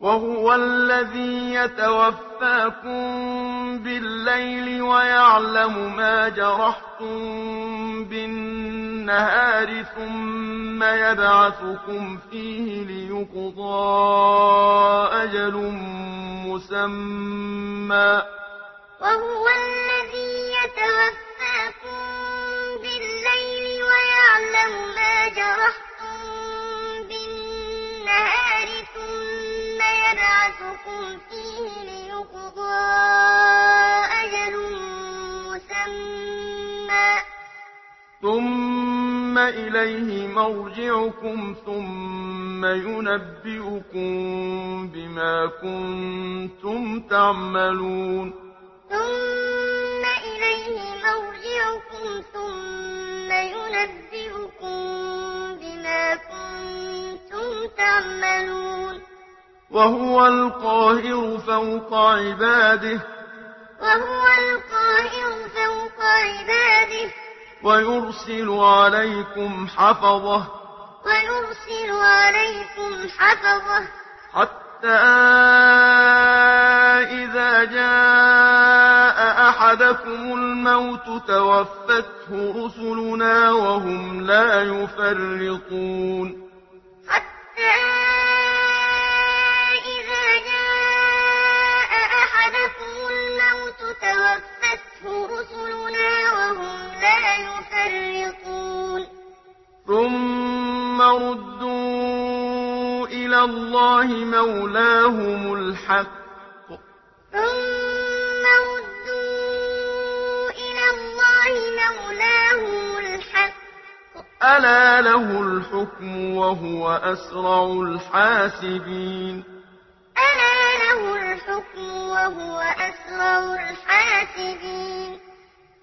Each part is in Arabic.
وهو الذي يتوفاكم بالليل ويعلم ما جرحتم بالنهار ثم يبعثكم فيه ليقضى أجل مسمى وهو الذي فيه ليقضى أجل مسمى. ثم إليه مرجعكم ثم ينبئكم بما كنتم تعملون. ثم وهو القاهر فوق عباده. وهو القاهر فوق عباده. ويرسل عليكم حفظه. ويرسل عليكم حفظه. حتى إذا جاء أحدكم الموت توفته رسلنا وهم لا يفرطون. الله مولاهم الحق. ثم ردوا إلى الله مولاهم الحق. ألا له الحكم وهو أسرع الحاسبين. ألا له الحكم وهو أسرع الحاسبين.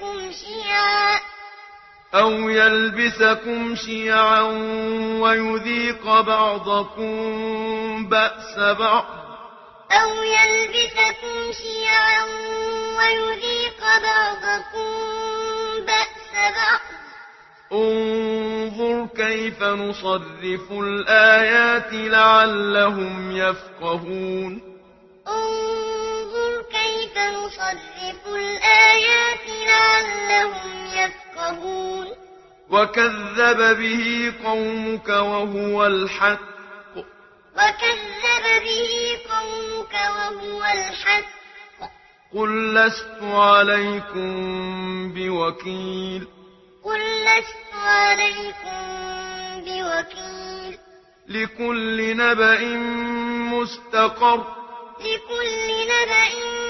يلبسكم شيعا. أو يلبسكم شيعا ويذيق بعضكم بأس بعض. أو يلبسكم شيعا ويذيق بعضكم بأس بعض. انظر كيف نصرف الآيات لعلهم يفقهون. انظر نُصَرِّفُ الْآيَاتِ لَعَلَّهُمْ يَفْقَهُونَ وَكَذَّبَ بِهِ قَوْمُكَ وَهُوَ الْحَقُّ وَكَذَّبَ بِهِ قَوْمُكَ وَهُوَ الْحَقُّ قُل لَّسْتُ عَلَيْكُم بِوَكِيلٍ قُل لَّسْتُ عَلَيْكُم بِوَكِيلٍ لِكُلِّ نَبَإٍ مُسْتَقَرٌّ لِكُلِّ نَبَإٍ